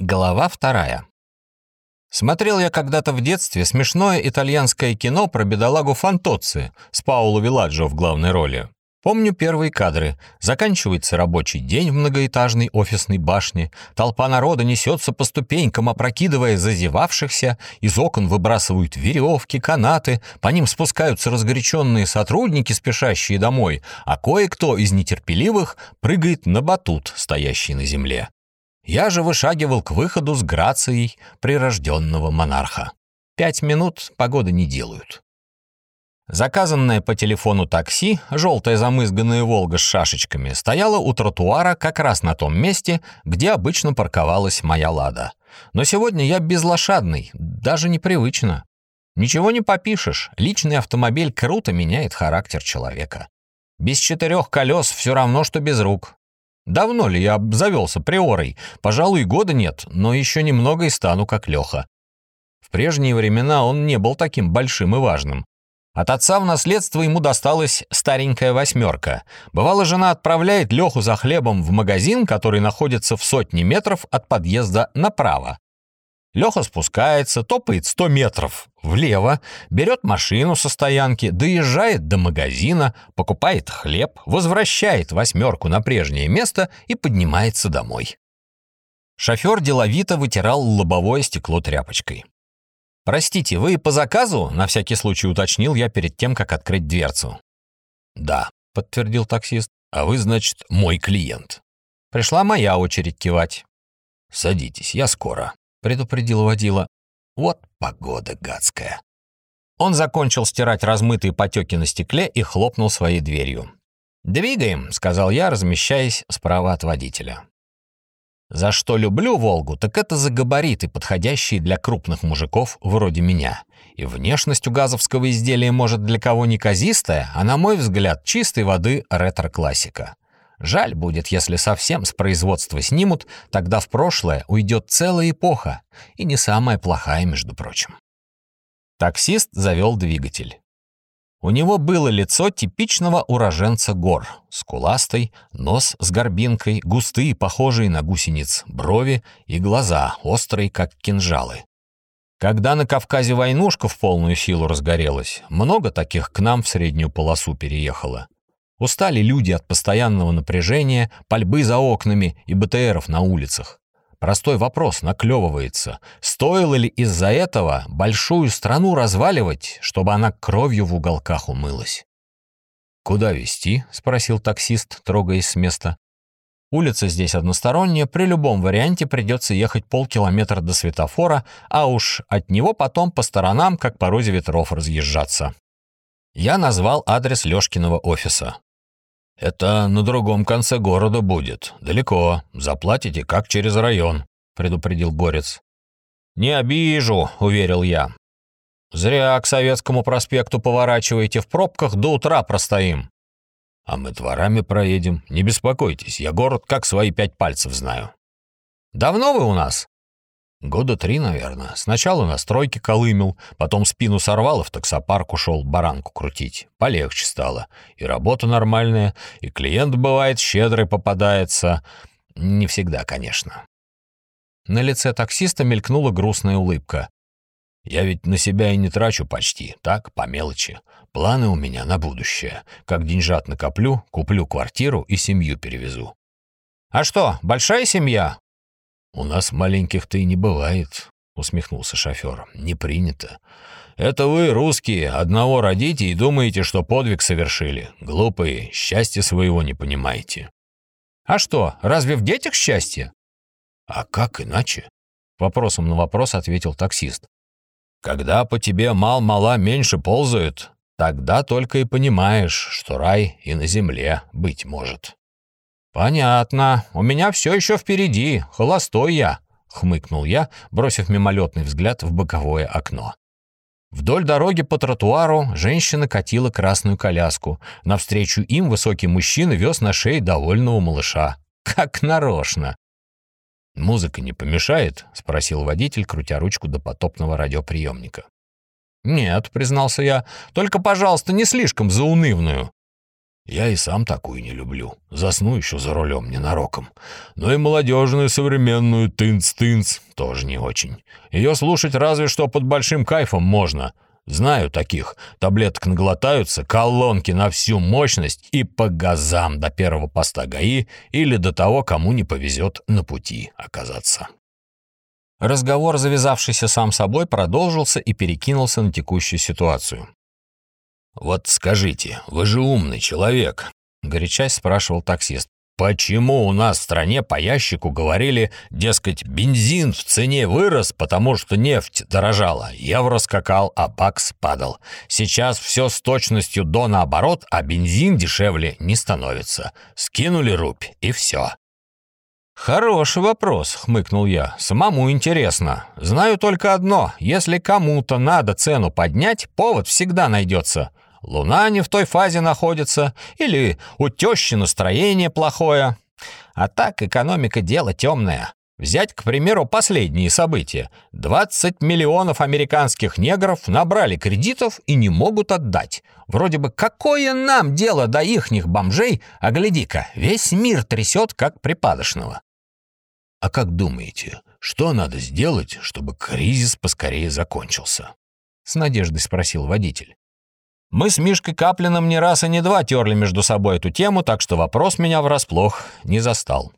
Глава вторая. Смотрел я когда-то в детстве смешное итальянское кино про бедолагу Фантоцци с Пауло Виладжо в главной роли. Помню первые кадры. Заканчивается рабочий день в многоэтажной офисной башне. Толпа народа несется по ступенькам, опрокидывая зазевавшихся. Из окон выбрасывают веревки, канаты. По ним спускаются разгоряченные сотрудники, спешащие домой. А кое-кто из нетерпеливых прыгает на батут, стоящий на земле. Я же вышагивал к выходу с грацией прирожденного монарха. Пять минут погоды не делают. Заказанное по телефону такси, желтая замызганная «Волга» с шашечками, стояла у тротуара как раз на том месте, где обычно парковалась моя «Лада». Но сегодня я безлошадный, даже непривычно. Ничего не попишешь, личный автомобиль круто меняет характер человека. Без четырех колес все равно, что без рук. Давно ли я обзавелся приорой? Пожалуй, года нет, но еще немного и стану как Леха. В прежние времена он не был таким большим и важным. От отца в наследство ему досталась старенькая восьмерка. Бывало, жена отправляет Леху за хлебом в магазин, который находится в сотне метров от подъезда направо. Леха спускается, топает 100 метров влево, берет машину со стоянки, доезжает до магазина, покупает хлеб, возвращает восьмерку на прежнее место и поднимается домой. Шофер деловито вытирал лобовое стекло тряпочкой. «Простите, вы по заказу?» — на всякий случай уточнил я перед тем, как открыть дверцу. «Да», — подтвердил таксист. «А вы, значит, мой клиент». Пришла моя очередь кивать. «Садитесь, я скоро» предупредил водила. Вот погода гадская. Он закончил стирать размытые потеки на стекле и хлопнул своей дверью. «Двигаем», — сказал я, размещаясь справа от водителя. За что люблю «Волгу», так это за габариты, подходящие для крупных мужиков вроде меня. И внешность у газовского изделия может для кого неказистая, а, на мой взгляд, чистой воды ретро-классика. Жаль будет, если совсем с производства снимут, тогда в прошлое уйдет целая эпоха, и не самая плохая, между прочим. Таксист завел двигатель. У него было лицо типичного уроженца гор, скуластый, нос с горбинкой, густые, похожие на гусениц, брови и глаза, острые, как кинжалы. Когда на Кавказе войнушка в полную силу разгорелась, много таких к нам в среднюю полосу переехало. Устали люди от постоянного напряжения, пальбы за окнами и БТРов на улицах. Простой вопрос наклевывается. Стоило ли из-за этого большую страну разваливать, чтобы она кровью в уголках умылась? «Куда везти?» — спросил таксист, трогаясь с места. Улица здесь односторонняя, при любом варианте придется ехать полкилометра до светофора, а уж от него потом по сторонам, как по розе ветров, разъезжаться. Я назвал адрес Лёшкиного офиса. «Это на другом конце города будет. Далеко. Заплатите, как через район», — предупредил Горец. «Не обижу», — уверил я. «Зря к Советскому проспекту поворачиваете, в пробках до утра простоим». «А мы дворами проедем. Не беспокойтесь, я город как свои пять пальцев знаю». «Давно вы у нас?» Года три, наверное. Сначала на стройке колымел, потом спину сорвал и в таксопарк ушел баранку крутить. Полегче стало. И работа нормальная, и клиент, бывает, щедрый попадается. Не всегда, конечно. На лице таксиста мелькнула грустная улыбка. «Я ведь на себя и не трачу почти, так, по мелочи. Планы у меня на будущее. Как деньжат накоплю, куплю квартиру и семью перевезу». «А что, большая семья? «У нас маленьких-то и не бывает», — усмехнулся шофер. «Не принято. Это вы, русские, одного родите и думаете, что подвиг совершили. Глупые, счастья своего не понимаете». «А что, разве в детях счастье?» «А как иначе?» — вопросом на вопрос ответил таксист. «Когда по тебе мал-мала меньше ползают, тогда только и понимаешь, что рай и на земле быть может». «Понятно. У меня все еще впереди. Холостой я», — хмыкнул я, бросив мимолетный взгляд в боковое окно. Вдоль дороги по тротуару женщина катила красную коляску. Навстречу им высокий мужчина вез на шее довольного малыша. Как нарочно. «Музыка не помешает?» — спросил водитель, крутя ручку до потопного радиоприемника. «Нет», — признался я, — «только, пожалуйста, не слишком заунывную». Я и сам такую не люблю. Засну еще за рулем ненароком. Но и молодежную современную тынц-тынц тоже не очень. Ее слушать разве что под большим кайфом можно. Знаю таких. Таблеток наглотаются, колонки на всю мощность и по газам до первого поста ГАИ или до того, кому не повезет на пути оказаться. Разговор, завязавшийся сам собой, продолжился и перекинулся на текущую ситуацию. «Вот скажите, вы же умный человек», — горячась спрашивал таксист. «Почему у нас в стране по ящику говорили, дескать, бензин в цене вырос, потому что нефть дорожала, евро скакал, а бакс падал. Сейчас все с точностью до наоборот, а бензин дешевле не становится. Скинули рубь, и все». «Хороший вопрос», — хмыкнул я. «Самому интересно. Знаю только одно. Если кому-то надо цену поднять, повод всегда найдется. Луна не в той фазе находится, или у тещи настроение плохое. А так экономика дело темное. Взять, к примеру, последние события. 20 миллионов американских негров набрали кредитов и не могут отдать. Вроде бы какое нам дело до ихних бомжей, а гляди-ка, весь мир трясет, как припадочного. А как думаете, что надо сделать, чтобы кризис поскорее закончился? С надеждой спросил водитель. Мы с Мишкой Каплиным не раз и не два терли между собой эту тему, так что вопрос меня врасплох не застал.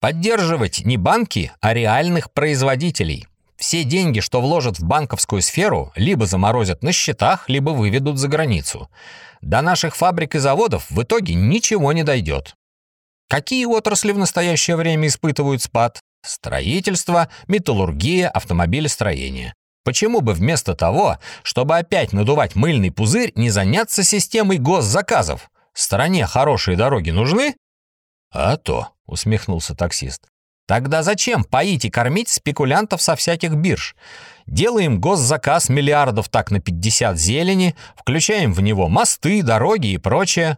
Поддерживать не банки, а реальных производителей. Все деньги, что вложат в банковскую сферу, либо заморозят на счетах, либо выведут за границу. До наших фабрик и заводов в итоге ничего не дойдет. Какие отрасли в настоящее время испытывают спад? Строительство, металлургия, автомобилестроение. Почему бы вместо того, чтобы опять надувать мыльный пузырь, не заняться системой госзаказов? Стране хорошие дороги нужны? А то, усмехнулся таксист. Тогда зачем поить и кормить спекулянтов со всяких бирж? Делаем госзаказ миллиардов так на 50 зелени, включаем в него мосты, дороги и прочее.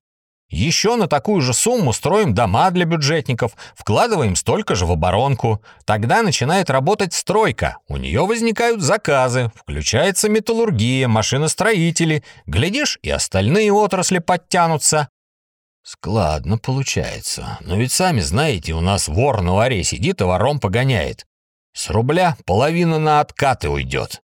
Еще на такую же сумму строим дома для бюджетников, вкладываем столько же в оборонку. Тогда начинает работать стройка, у нее возникают заказы, включается металлургия, машиностроители. Глядишь, и остальные отрасли подтянутся. Складно получается. Но ведь сами знаете, у нас вор на варе сидит и вором погоняет. С рубля половина на откаты уйдет.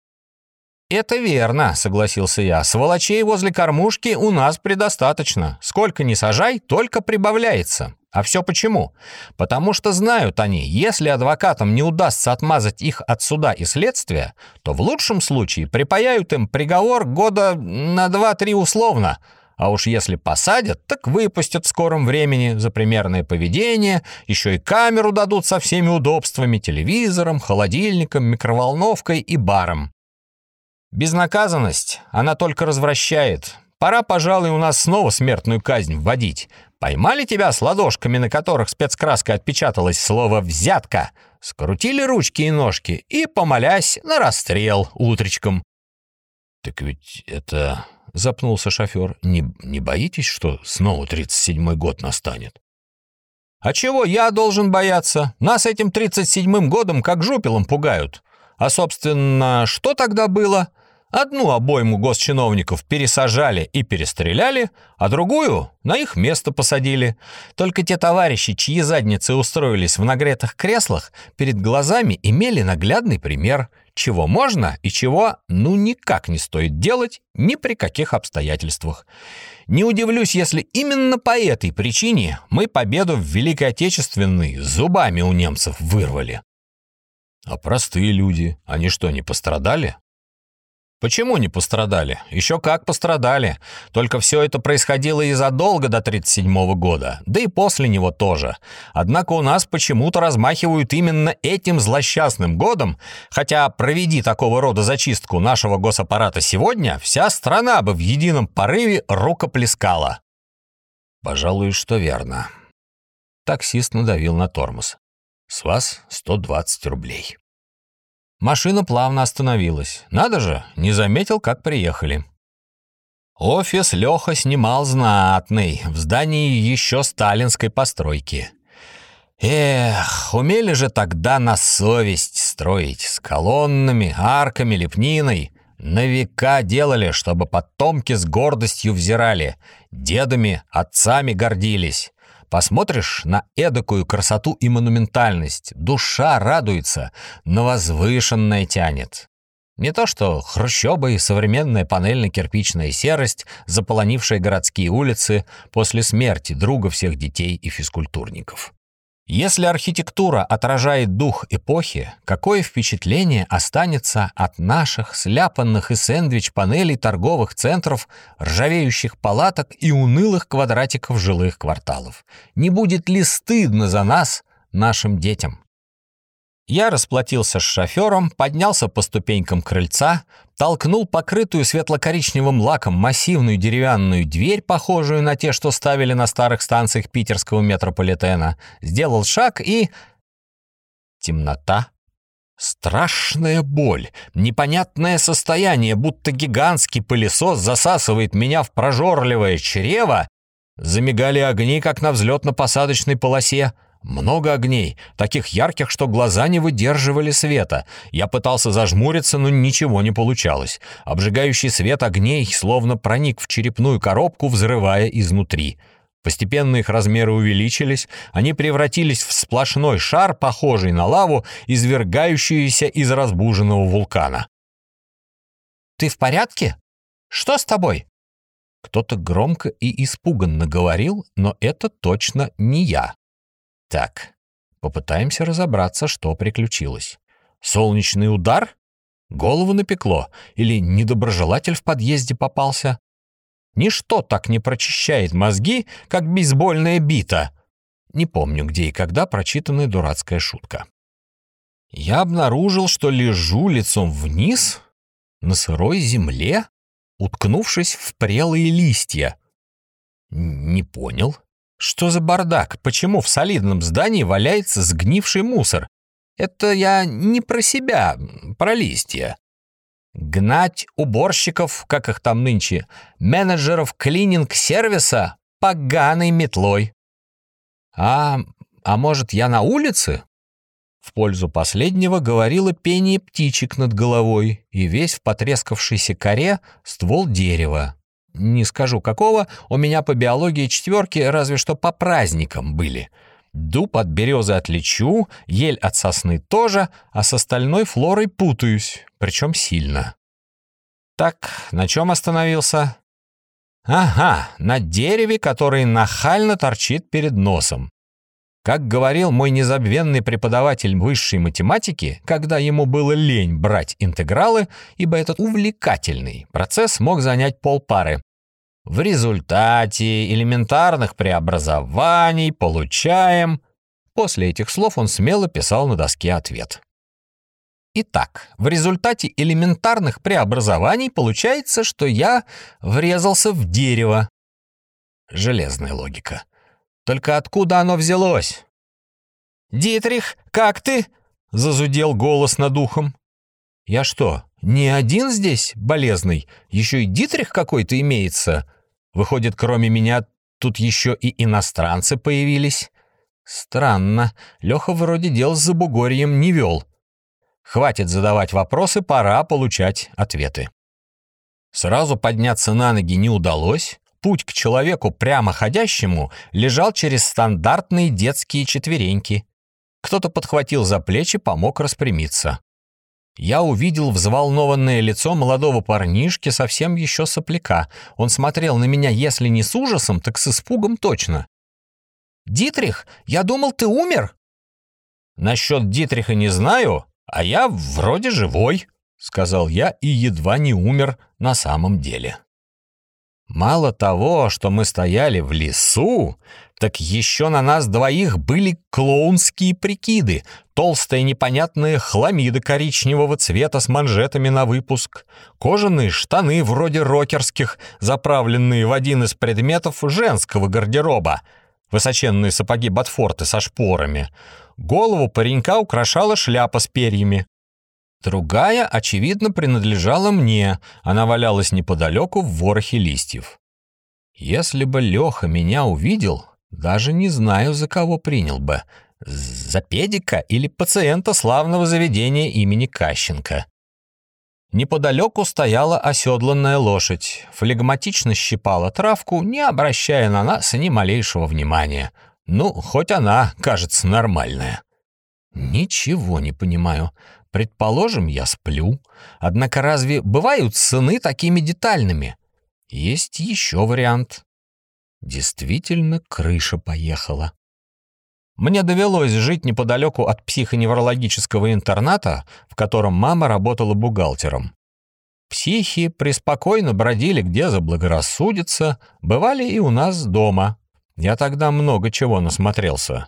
«Это верно», — согласился я. «Сволочей возле кормушки у нас предостаточно. Сколько ни сажай, только прибавляется. А все почему? Потому что знают они, если адвокатам не удастся отмазать их от суда и следствия, то в лучшем случае припаяют им приговор года на 2-3 условно, а уж если посадят, так выпустят в скором времени за примерное поведение, еще и камеру дадут со всеми удобствами, телевизором, холодильником, микроволновкой и баром. Безнаказанность, она только развращает. Пора, пожалуй, у нас снова смертную казнь вводить. Поймали тебя с ладошками, на которых спецкраской отпечаталось слово «взятка», скрутили ручки и ножки и, помолясь, на расстрел утречком. «Так ведь это...» — запнулся шофер. «Не, не боитесь, что снова 37-й год настанет?» «А чего я должен бояться? Нас этим 37-м годом как жупелом пугают. А, собственно, что тогда было?» Одну обойму госчиновников пересажали и перестреляли, а другую на их место посадили. Только те товарищи, чьи задницы устроились в нагретых креслах, перед глазами имели наглядный пример, чего можно и чего ну никак не стоит делать ни при каких обстоятельствах. Не удивлюсь, если именно по этой причине мы победу в Великой Отечественной зубами у немцев вырвали. А простые люди, они что, не пострадали? Почему не пострадали? Еще как пострадали. Только все это происходило и задолго до 1937 года, да и после него тоже. Однако у нас почему-то размахивают именно этим злосчастным годом, хотя проведи такого рода зачистку нашего госаппарата сегодня, вся страна бы в едином порыве рукоплескала. Пожалуй, что верно. Таксист надавил на тормоз. С вас 120 рублей. Машина плавно остановилась. Надо же, не заметил, как приехали. Офис Леха снимал знатный, в здании еще сталинской постройки. Эх, умели же тогда на совесть строить, с колоннами, арками, лепниной. На века делали, чтобы потомки с гордостью взирали, дедами, отцами гордились. Посмотришь на эдакую красоту и монументальность, душа радуется, на возвышенное тянет. Не то что хрущобы и современная панельно-кирпичная серость, заполонившая городские улицы после смерти друга всех детей и физкультурников. Если архитектура отражает дух эпохи, какое впечатление останется от наших сляпанных и сэндвич-панелей торговых центров, ржавеющих палаток и унылых квадратиков жилых кварталов? Не будет ли стыдно за нас, нашим детям? Я расплатился с шофером, поднялся по ступенькам крыльца, толкнул покрытую светло-коричневым лаком массивную деревянную дверь, похожую на те, что ставили на старых станциях питерского метрополитена, сделал шаг и... Темнота. Страшная боль, непонятное состояние, будто гигантский пылесос засасывает меня в прожорливое чрево. Замигали огни, как на взлетно-посадочной полосе. Много огней, таких ярких, что глаза не выдерживали света. Я пытался зажмуриться, но ничего не получалось. Обжигающий свет огней словно проник в черепную коробку, взрывая изнутри. Постепенно их размеры увеличились, они превратились в сплошной шар, похожий на лаву, извергающуюся из разбуженного вулкана. «Ты в порядке? Что с тобой?» Кто-то громко и испуганно говорил, но это точно не я. Так, попытаемся разобраться, что приключилось. Солнечный удар? Голову напекло? Или недоброжелатель в подъезде попался? Ничто так не прочищает мозги, как бейсбольная бита. Не помню, где и когда прочитанная дурацкая шутка. Я обнаружил, что лежу лицом вниз на сырой земле, уткнувшись в прелые листья. Не понял, что за бардак? Почему в солидном здании валяется сгнивший мусор? Это я не про себя, про листья. Гнать уборщиков, как их там нынче, менеджеров клининг-сервиса поганой метлой. А, а может, я на улице? В пользу последнего говорило пение птичек над головой и весь в потрескавшейся коре ствол дерева. Не скажу какого, у меня по биологии четверки разве что по праздникам были. Дуб от березы отличу, ель от сосны тоже, а с остальной флорой путаюсь, причем сильно. Так, на чем остановился? Ага, на дереве, который нахально торчит перед носом. Как говорил мой незабвенный преподаватель высшей математики, когда ему было лень брать интегралы, ибо этот увлекательный процесс мог занять полпары. В результате элементарных преобразований получаем... После этих слов он смело писал на доске ответ. Итак, в результате элементарных преобразований получается, что я врезался в дерево. Железная логика. Только откуда оно взялось? «Дитрих, как ты?» — зазудел голос над ухом. «Я что, не один здесь, болезный? Еще и Дитрих какой-то имеется? Выходит, кроме меня тут еще и иностранцы появились?» «Странно. Леха вроде дел с Забугорьем не вел. Хватит задавать вопросы, пора получать ответы». Сразу подняться на ноги не удалось, Путь к человеку прямоходящему лежал через стандартные детские четвереньки. Кто-то подхватил за плечи, помог распрямиться. Я увидел взволнованное лицо молодого парнишки, совсем еще сопляка. Он смотрел на меня, если не с ужасом, так с испугом точно. «Дитрих, я думал, ты умер?» «Насчет Дитриха не знаю, а я вроде живой», — сказал я и едва не умер на самом деле. Мало того, что мы стояли в лесу, так еще на нас двоих были клоунские прикиды, толстая непонятная хламида коричневого цвета с манжетами на выпуск, кожаные штаны вроде рокерских, заправленные в один из предметов женского гардероба, высоченные сапоги Ботфорты со шпорами. Голову паренька украшала шляпа с перьями. Другая, очевидно, принадлежала мне, она валялась неподалеку в ворохе листьев. Если бы Леха меня увидел, даже не знаю, за кого принял бы. За педика или пациента славного заведения имени Кащенко. Неподалеку стояла оседланная лошадь, флегматично щипала травку, не обращая на нас ни малейшего внимания. Ну, хоть она, кажется, нормальная. Ничего не понимаю. Предположим, я сплю. Однако разве бывают сны такими детальными? Есть еще вариант. Действительно, крыша поехала. Мне довелось жить неподалеку от психоневрологического интерната, в котором мама работала бухгалтером. Психи преспокойно бродили где заблагорассудится, бывали и у нас дома. Я тогда много чего насмотрелся.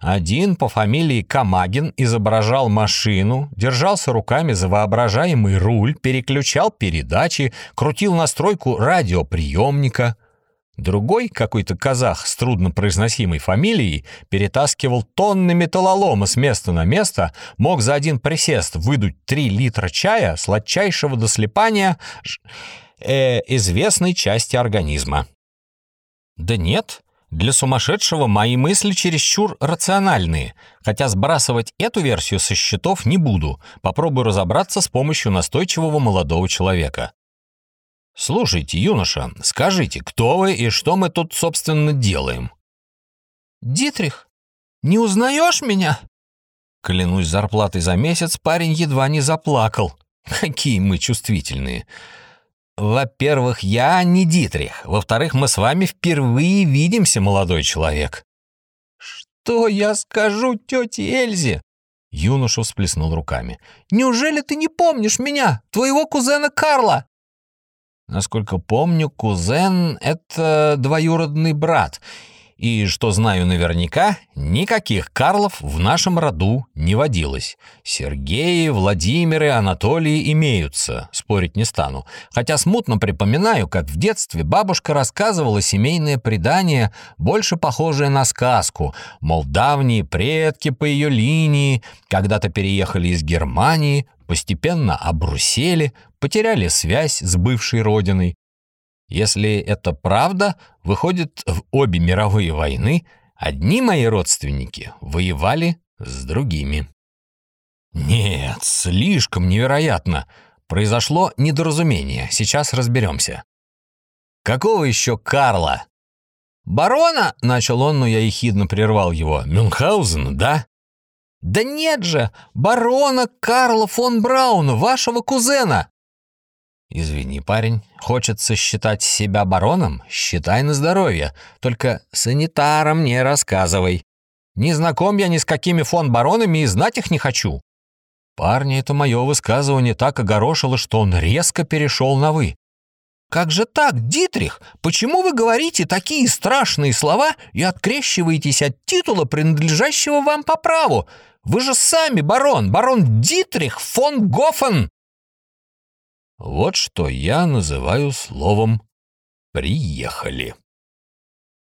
Один по фамилии Камагин изображал машину, держался руками за воображаемый руль, переключал передачи, крутил настройку радиоприемника — Другой, какой-то казах с труднопроизносимой фамилией, перетаскивал тонны металлолома с места на место, мог за один присест выдуть три литра чая сладчайшего до слепания э, известной части организма. Да нет, для сумасшедшего мои мысли чересчур рациональные, хотя сбрасывать эту версию со счетов не буду, попробую разобраться с помощью настойчивого молодого человека. «Слушайте, юноша, скажите, кто вы и что мы тут, собственно, делаем?» «Дитрих, не узнаешь меня?» Клянусь зарплатой за месяц, парень едва не заплакал. Какие мы чувствительные. Во-первых, я не Дитрих. Во-вторых, мы с вами впервые видимся, молодой человек. Что я скажу тете Эльзе? Юноша всплеснул руками. Неужели ты не помнишь меня, твоего кузена Карла? Насколько помню, кузен — это двоюродный брат. И, что знаю наверняка, никаких Карлов в нашем роду не водилось. Сергеи, Владимиры, Анатолии имеются, спорить не стану. Хотя смутно припоминаю, как в детстве бабушка рассказывала семейное предание, больше похожее на сказку. Мол, давние предки по ее линии когда-то переехали из Германии, постепенно обрусели, потеряли связь с бывшей родиной. Если это правда, выходит, в обе мировые войны одни мои родственники воевали с другими. Нет, слишком невероятно. Произошло недоразумение, сейчас разберемся. Какого еще Карла? Барона, начал он, но я ехидно прервал его. Мюнхгаузен, да? Да нет же, барона Карла фон Брауна, вашего кузена. Извини, парень, хочется считать себя бароном? Считай на здоровье. Только санитарам не рассказывай. Не знаком я ни с какими фон баронами и знать их не хочу. Парни, это мое высказывание так огорошило, что он резко перешел на «вы». «Как же так, Дитрих? Почему вы говорите такие страшные слова и открещиваетесь от титула, принадлежащего вам по праву? Вы же сами барон, барон Дитрих фон Гофен!» Вот что я называю словом «приехали».